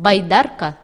байдарка.